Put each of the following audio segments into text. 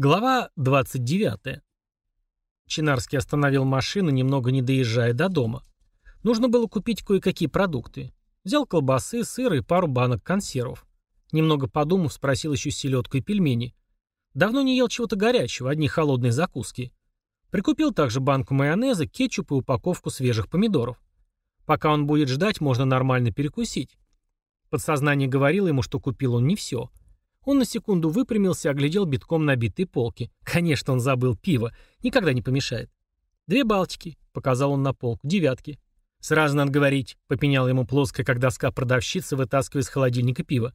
Глава 29. Чинарский остановил машину, немного не доезжая до дома. Нужно было купить кое-какие продукты. Взял колбасы, сыр и пару банок консервов. Немного подумав, спросил еще селедку и пельмени. Давно не ел чего-то горячего, одни холодные закуски. Прикупил также банку майонеза, кетчуп и упаковку свежих помидоров. Пока он будет ждать, можно нормально перекусить. Подсознание говорило ему, что купил он не все – он на секунду выпрямился, оглядел битком набитые полки. Конечно, он забыл пиво. Никогда не помешает. «Две Балтики», — показал он на полку, девятки. «Сразу надо говорить», — попенял ему плоская, как доска продавщица, вытаскивая из холодильника пиво.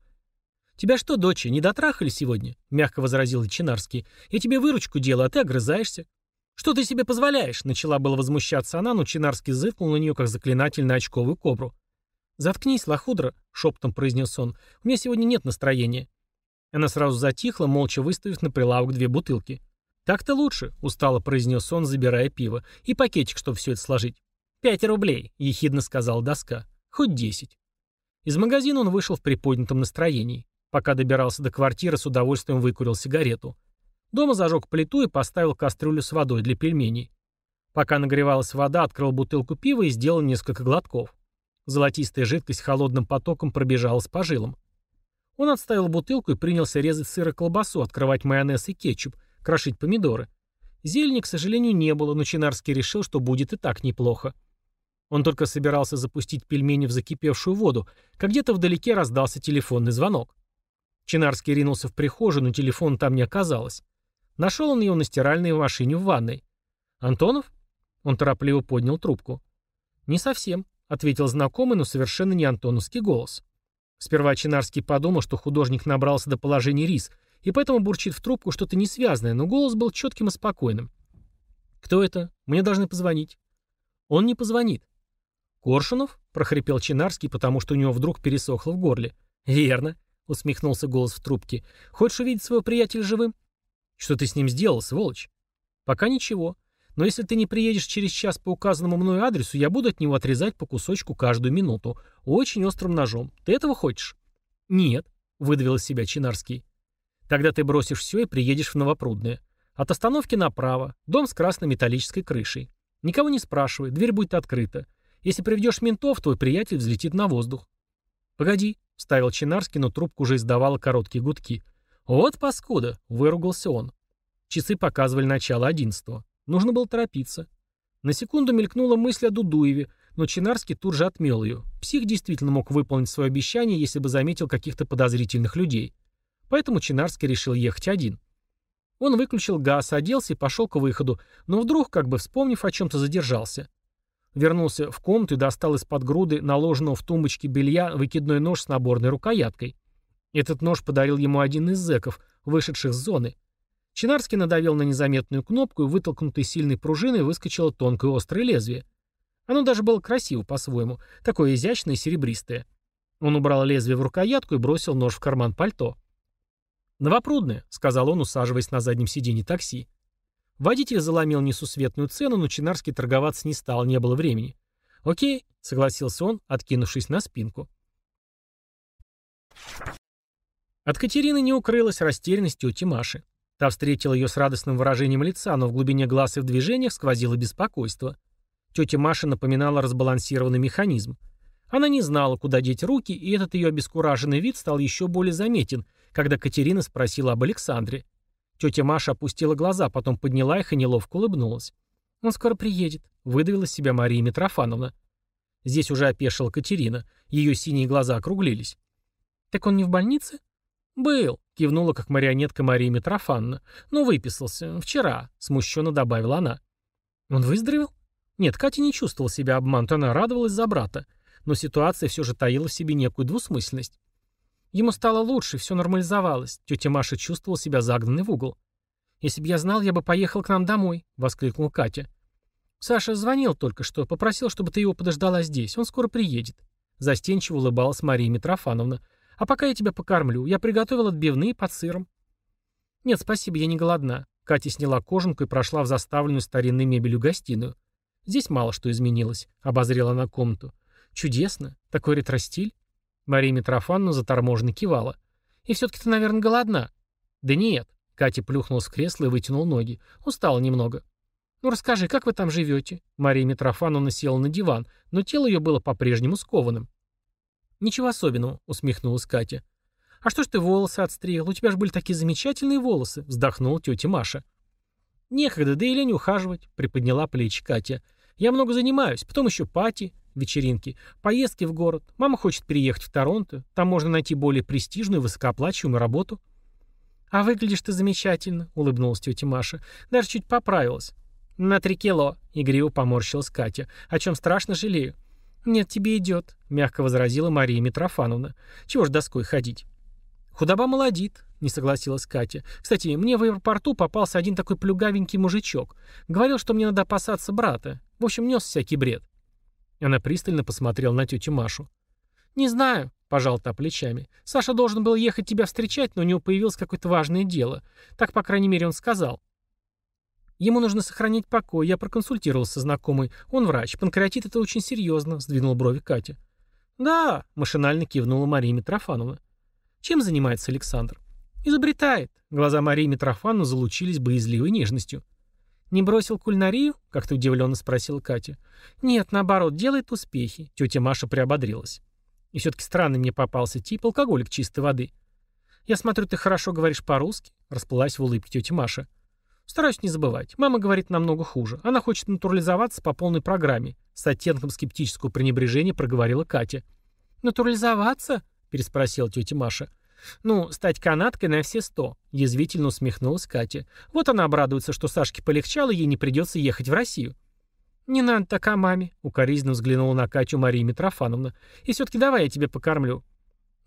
«Тебя что, доча, не дотрахали сегодня?» — мягко возразил Чинарский. «Я тебе выручку делаю, а ты огрызаешься». «Что ты себе позволяешь?» — начала было возмущаться она, но Чинарский зыркнул на нее, как заклинатель на очковую кобру. «Заткнись, лохудра», — шепотом произнес он. «У меня сегодня нет настроения». Она сразу затихла, молча выставив на прилавок две бутылки. «Так-то лучше», — устало произнес он, забирая пиво. «И пакетик, чтобы все это сложить». «Пять рублей», — ехидно сказала доска. «Хоть десять». Из магазина он вышел в приподнятом настроении. Пока добирался до квартиры, с удовольствием выкурил сигарету. Дома зажег плиту и поставил кастрюлю с водой для пельменей. Пока нагревалась вода, открыл бутылку пива и сделал несколько глотков. Золотистая жидкость холодным потоком пробежалась по жилам. Он отставил бутылку и принялся резать сыр и колбасу, открывать майонез и кетчуп, крошить помидоры. Зелени, к сожалению, не было, но Чинарский решил, что будет и так неплохо. Он только собирался запустить пельмени в закипевшую воду, как где-то вдалеке раздался телефонный звонок. Чинарский ринулся в прихожую, но телефон там не оказалось. Нашел он его на стиральной машине в ванной. «Антонов?» Он торопливо поднял трубку. «Не совсем», — ответил знакомый, но совершенно не антоновский голос. Сперва Чинарский подумал, что художник набрался до положения рис, и поэтому бурчит в трубку что-то несвязное, но голос был четким и спокойным. «Кто это? Мне должны позвонить». «Он не позвонит». «Коршунов?» — прохрипел Чинарский, потому что у него вдруг пересохло в горле. «Верно», — усмехнулся голос в трубке. «Хочешь увидеть своего приятеля живым?» «Что ты с ним сделал, сволочь?» «Пока ничего. Но если ты не приедешь через час по указанному мною адресу, я буду от него отрезать по кусочку каждую минуту. Очень острым ножом. Ты этого хочешь? Нет, выдавил из себя Чинарский. Тогда ты бросишь все и приедешь в Новопрудное. От остановки направо. Дом с красной металлической крышей. Никого не спрашивай, дверь будет открыта. Если приведешь ментов, твой приятель взлетит на воздух. Погоди, вставил Чинарский, но трубку уже издавала короткие гудки. Вот паскуда, выругался он. Часы показывали начало одиннадцатого. Нужно было торопиться. На секунду мелькнула мысль о Дудуеве, но Чинарский тут же отмел ее. Псих действительно мог выполнить свое обещание, если бы заметил каких-то подозрительных людей. Поэтому Чинарский решил ехать один. Он выключил газ, оделся и пошел к выходу, но вдруг, как бы вспомнив о чем-то, задержался. Вернулся в комнату и достал из-под груды наложенного в тумбочке белья выкидной нож с наборной рукояткой. Этот нож подарил ему один из зэков, вышедших с зоны. Чинарский надавил на незаметную кнопку, и вытолкнутой сильной пружиной выскочило тонкое острое лезвие. Оно даже было красиво по-своему, такое изящное и серебристое. Он убрал лезвие в рукоятку и бросил нож в карман пальто. «Новопрудное», — сказал он, усаживаясь на заднем сиденье такси. Водитель заломил несусветную цену, но Чинарский торговаться не стал, не было времени. «Окей», — согласился он, откинувшись на спинку. От Катерины не укрылась растерянность тети Маши. Та встретила ее с радостным выражением лица, но в глубине глаз и в движениях сквозило беспокойство. Тетя Маша напоминала разбалансированный механизм. Она не знала, куда деть руки, и этот ее обескураженный вид стал еще более заметен, когда Катерина спросила об Александре. Тетя Маша опустила глаза, потом подняла их и неловко улыбнулась. «Он скоро приедет», — выдавила себя Мария Митрофановна. Здесь уже опешила Катерина. Ее синие глаза округлились. «Так он не в больнице?» «Был», — кивнула как марионетка Мария Митрофановна. «Ну, выписался. Вчера», — смущенно добавила она. «Он выздоровел?» Нет, Катя не чувствовала себя обманутой, она радовалась за брата. Но ситуация все же таила в себе некую двусмысленность. Ему стало лучше, все нормализовалось. Тетя Маша чувствовала себя загнанной в угол. «Если бы я знал, я бы поехал к нам домой», — воскликнула Катя. «Саша звонил только что, попросил, чтобы ты его подождала здесь. Он скоро приедет». Застенчиво улыбалась Мария Митрофановна. А пока я тебя покормлю. Я приготовила отбивные под сыром». «Нет, спасибо, я не голодна». Катя сняла кожанку и прошла в заставленную старинной мебелью гостиную. «Здесь мало что изменилось», — обозрела она комнату. «Чудесно. Такой ретро-стиль». Мария Митрофановна заторможенно кивала. «И все-таки ты, наверное, голодна?» «Да нет», Катя плюхнулась в кресло и вытянул ноги. Устала немного. «Ну расскажи, как вы там живете?» Мария Митрофановна села на диван, но тело ее было по-прежнему скованным. «Ничего особенного», — усмехнулась Катя. «А что ж ты волосы отстригал? У тебя же были такие замечательные волосы», — вздохнула тетя Маша. «Некогда, да и лень ухаживать», — приподняла плечи Катя. «Я много занимаюсь, потом еще пати, вечеринки, поездки в город. Мама хочет переехать в Торонто, там можно найти более престижную высокооплачиваемую работу». «А выглядишь ты замечательно», — улыбнулась тетя Маша. «Даже чуть поправилась». «На три кило», — игриво поморщилась Катя, о чем страшно жалею. «Нет, тебе идет», — мягко возразила Мария Митрофановна. «Чего ж доской ходить?» «Худоба молодит», — не согласилась Катя. «Кстати, мне в аэропорту попался один такой плюгавенький мужичок. Говорил, что мне надо опасаться брата. В общем, нес всякий бред». Она пристально посмотрела на тетю Машу. «Не знаю», — пожал та плечами. «Саша должен был ехать тебя встречать, но у него появилось какое-то важное дело. Так, по крайней мере, он сказал». Ему нужно сохранить покой. Я проконсультировался со знакомой. Он врач. Панкреатит это очень серьезно, сдвинул брови Катя. Да, машинально кивнула Мария Митрофановна. Чем занимается Александр? Изобретает. Глаза Марии Митрофановны залучились боязливой нежностью. «Не бросил кулинарию?» — как-то удивленно спросила Катя. «Нет, наоборот, делает успехи». Тетя Маша приободрилась. «И все-таки странный мне попался тип, алкоголик чистой воды». «Я смотрю, ты хорошо говоришь по-русски», — расплылась в улыбке тетя Маша. Стараюсь не забывать. Мама говорит намного хуже. Она хочет натурализоваться по полной программе. С оттенком скептического пренебрежения проговорила Катя. «Натурализоваться?» – переспросила тетя Маша. «Ну, стать канаткой на все сто», – язвительно усмехнулась Катя. «Вот она обрадуется, что Сашке полегчало, ей не придется ехать в Россию». «Не надо так о маме», — укоризненно взглянула на Катю Мария Митрофановна. «И все-таки давай я тебя покормлю.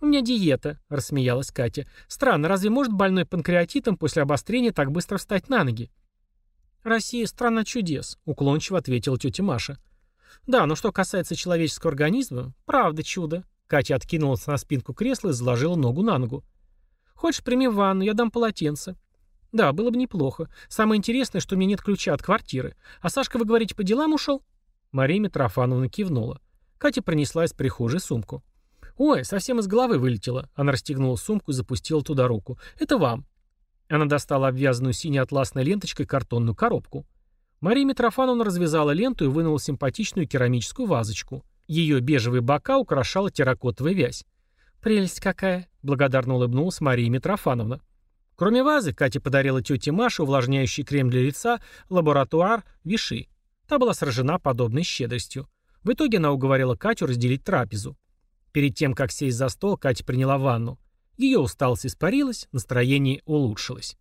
«У меня диета», — рассмеялась Катя. «Странно, разве может больной панкреатитом после обострения так быстро встать на ноги?» «Россия — страна чудес», — уклончиво ответила тетя Маша. «Да, но что касается человеческого организма, правда чудо». Катя откинулась на спинку кресла и заложила ногу на ногу. «Хочешь, прими ванну, я дам полотенце». «Да, было бы неплохо. Самое интересное, что у меня нет ключа от квартиры. А Сашка, вы говорите, по делам ушел?» Мария Митрофановна кивнула. Катя принесла из прихожей сумку. «Ой, совсем из головы вылетело». Она расстегнула сумку и запустила туда руку. «Это вам». Она достала обвязанную синей атласной ленточкой картонную коробку. Мария Митрофановна развязала ленту и вынула симпатичную керамическую вазочку. Ее бежевые бока украшала терракотовая вязь. «Прелесть какая!» — благодарно улыбнулась Мария Митрофановна. Кроме вазы, Катя подарила тете Маше увлажняющий крем для лица «Лаборатуар Виши». Та была сражена подобной щедростью. В итоге она уговорила Катю разделить трапезу. Перед тем, как сесть за стол, Катя приняла ванну. Ее усталость испарилась, настроение улучшилось.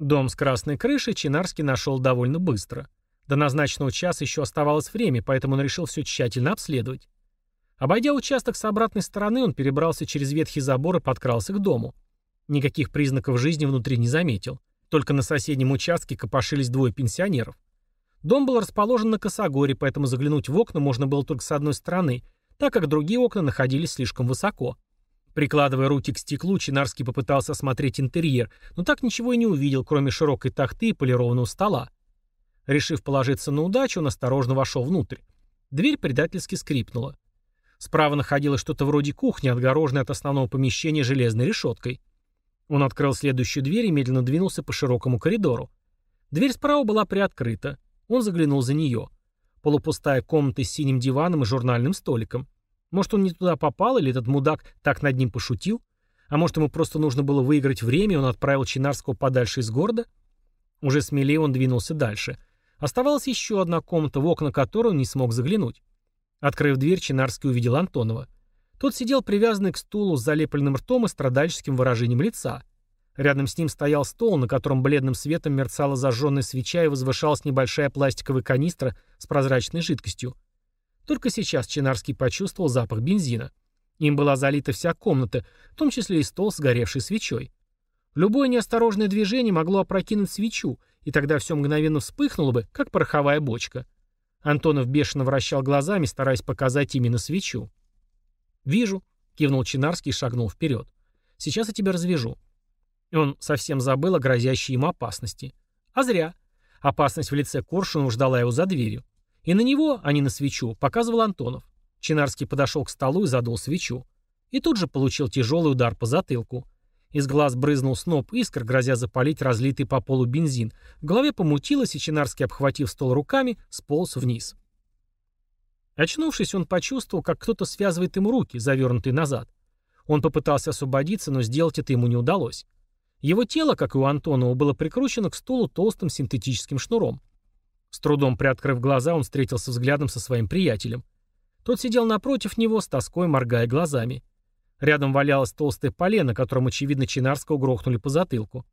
Дом с красной крышей Чинарский нашел довольно быстро. До назначенного часа еще оставалось время, поэтому он решил все тщательно обследовать. Обойдя участок с обратной стороны, он перебрался через ветхий забор и подкрался к дому. Никаких признаков жизни внутри не заметил. Только на соседнем участке копошились двое пенсионеров. Дом был расположен на косогоре, поэтому заглянуть в окна можно было только с одной стороны, так как другие окна находились слишком высоко. Прикладывая руки к стеклу, Чинарский попытался осмотреть интерьер, но так ничего и не увидел, кроме широкой тахты и полированного стола. Решив положиться на удачу, он осторожно вошел внутрь. Дверь предательски скрипнула. Справа находилось что-то вроде кухни, отгороженной от основного помещения железной решеткой. Он открыл следующую дверь и медленно двинулся по широкому коридору. Дверь справа была приоткрыта. Он заглянул за нее. Полупустая комната с синим диваном и журнальным столиком. Может, он не туда попал, или этот мудак так над ним пошутил? А может, ему просто нужно было выиграть время, и он отправил Чинарского подальше из города? Уже смелее он двинулся дальше. Оставалась еще одна комната, в окна которой он не смог заглянуть. Открыв дверь, Чинарский увидел Антонова. Тот сидел привязанный к стулу с залепленным ртом и страдальческим выражением лица. Рядом с ним стоял стол, на котором бледным светом мерцала зажженная свеча и возвышалась небольшая пластиковая канистра с прозрачной жидкостью. Только сейчас Чинарский почувствовал запах бензина. Им была залита вся комната, в том числе и стол с горевшей свечой. Любое неосторожное движение могло опрокинуть свечу, и тогда все мгновенно вспыхнуло бы, как пороховая бочка. Антонов бешено вращал глазами, стараясь показать именно свечу. «Вижу», — кивнул Чинарский и шагнул вперед. «Сейчас я тебя развяжу». И он совсем забыл о грозящей ему опасности. А зря. Опасность в лице Коршунова ждала его за дверью. И на него, а не на свечу, показывал Антонов. Чинарский подошел к столу и задул свечу. И тут же получил тяжелый удар по затылку. Из глаз брызнул сноп искр, грозя запалить разлитый по полу бензин. В голове помутилось, и Чинарский, обхватив стол руками, сполз вниз. Очнувшись, он почувствовал, как кто-то связывает ему руки, завернутые назад. Он попытался освободиться, но сделать это ему не удалось. Его тело, как и у Антонова, было прикручено к стулу толстым синтетическим шнуром. С трудом приоткрыв глаза, он встретился взглядом со своим приятелем. Тот сидел напротив него, с тоской моргая глазами. Рядом валялась толстая полена, которым, очевидно, Чинарского грохнули по затылку.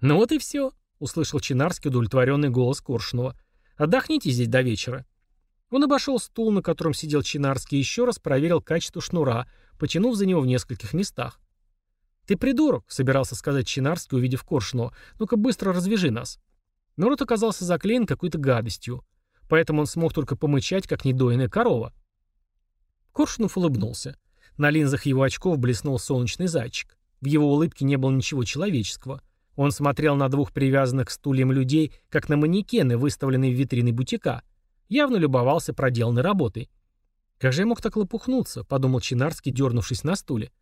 «Ну вот и все», — услышал Чинарский удовлетворенный голос Коршунова. «Отдохните здесь до вечера». Он обошел стул, на котором сидел Чинарский, и еще раз проверил качество шнура, потянув за него в нескольких местах. «Ты придурок», — собирался сказать Чинарский, увидев Коршунова. «Ну-ка быстро развяжи нас». Но рот оказался заклеен какой-то гадостью. Поэтому он смог только помычать, как недоенная корова. Коршунов улыбнулся. На линзах его очков блеснул солнечный зайчик. В его улыбке не было ничего человеческого. Он смотрел на двух привязанных к стульям людей, как на манекены, выставленные в витрине бутика. Явно любовался проделанной работой. «Как же я мог так лопухнуться?» — подумал Чинарский, дернувшись на стуле.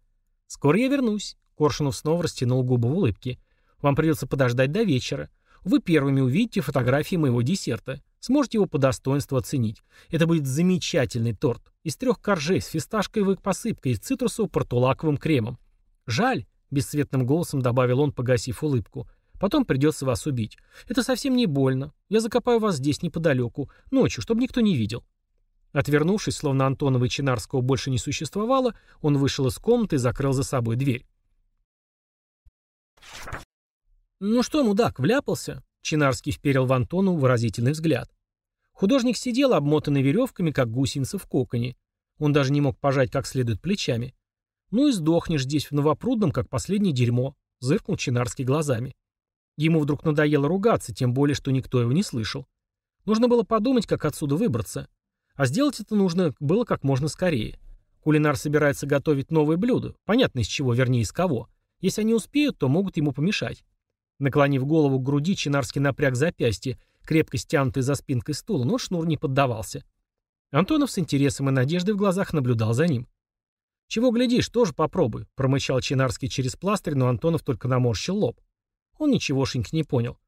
«Скоро я вернусь». Коршунов снова растянул губы в улыбке. «Вам придется подождать до вечера. Вы первыми увидите фотографии моего десерта. Сможете его по достоинству оценить. Это будет замечательный торт. Из трех коржей с фисташковой посыпкой и цитрусово-портулаковым кремом. Жаль, бесцветным голосом добавил он, погасив улыбку. Потом придется вас убить. Это совсем не больно. Я закопаю вас здесь неподалеку, ночью, чтобы никто не видел. Отвернувшись, словно Антонова и Чинарского больше не существовало, он вышел из комнаты и закрыл за собой дверь. «Ну что, мудак, вляпался?» Чинарский вперил в Антону выразительный взгляд. Художник сидел, обмотанный веревками, как гусеница в коконе. Он даже не мог пожать как следует плечами. «Ну и сдохнешь здесь в Новопрудном, как последнее дерьмо», — зыркнул Чинарский глазами. Ему вдруг надоело ругаться, тем более, что никто его не слышал. Нужно было подумать, как отсюда выбраться. А сделать это нужно было как можно скорее. Кулинар собирается готовить новое блюдо, понятно из чего, вернее из кого. Если они успеют, то могут ему помешать. Наклонив голову к груди, Чинарский напряг запястье, крепко стянутый за спинкой стула, но шнур не поддавался. Антонов с интересом и надеждой в глазах наблюдал за ним. «Чего глядишь, тоже попробуй», — промычал Чинарский через пластырь, но Антонов только наморщил лоб. Он ничегошеньки не понял.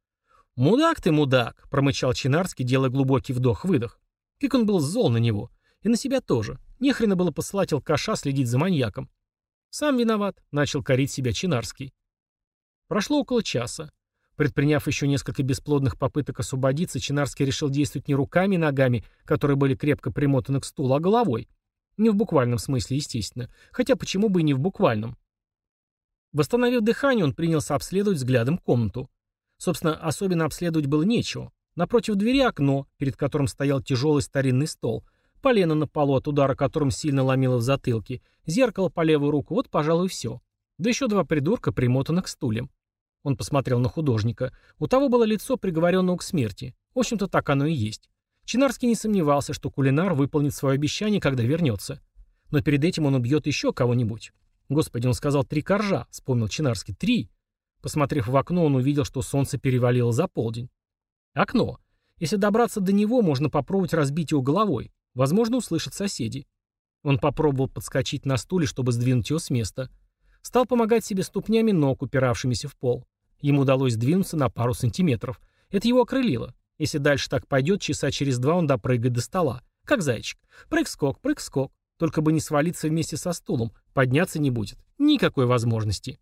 «Мудак ты, мудак!» — промычал Чинарский, делая глубокий вдох-выдох. Как он был зол на него. И на себя тоже. Нехрена было посылать алкаша следить за маньяком. «Сам виноват», — начал корить себя Чинарский. Прошло около часа. Предприняв еще несколько бесплодных попыток освободиться, Чинарский решил действовать не руками и ногами, которые были крепко примотаны к стулу, а головой. Не в буквальном смысле, естественно. Хотя почему бы и не в буквальном. Восстановив дыхание, он принялся обследовать взглядом комнату. Собственно, особенно обследовать было нечего. Напротив двери окно, перед которым стоял тяжелый старинный стол. Полено на полу, от удара которым сильно ломило в затылке. Зеркало по левую руку, вот, пожалуй, все. Да еще два придурка, примотанных к. Он посмотрел на художника. У того было лицо приговоренного к смерти. В общем-то, так оно и есть. Чинарский не сомневался, что кулинар выполнит свое обещание, когда вернется. Но перед этим он убьет еще кого-нибудь. Господи, он сказал три коржа, вспомнил Чинарский. Три. Посмотрев в окно, он увидел, что солнце перевалило за полдень. Окно. Если добраться до него, можно попробовать разбить его головой. Возможно, услышат соседи. Он попробовал подскочить на стуле, чтобы сдвинуть его с места. Стал помогать себе ступнями ног, упиравшимися в пол. Ему удалось сдвинуться на пару сантиметров. Это его окрылило. Если дальше так пойдет, часа через два он допрыгает до стола. Как зайчик. Прыг-скок, прыг-скок. Только бы не свалиться вместе со стулом. Подняться не будет. Никакой возможности.